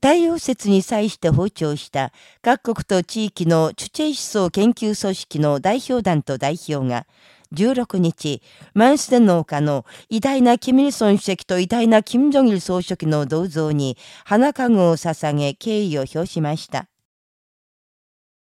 太陽説に際して訪朝した各国と地域のチュチェイ思想研究組織の代表団と代表が、16日、マンスデ農家の偉大なキム・イルソン主席と偉大なキム・ジョギル総書記の銅像に花籠を捧げ敬意を表しました。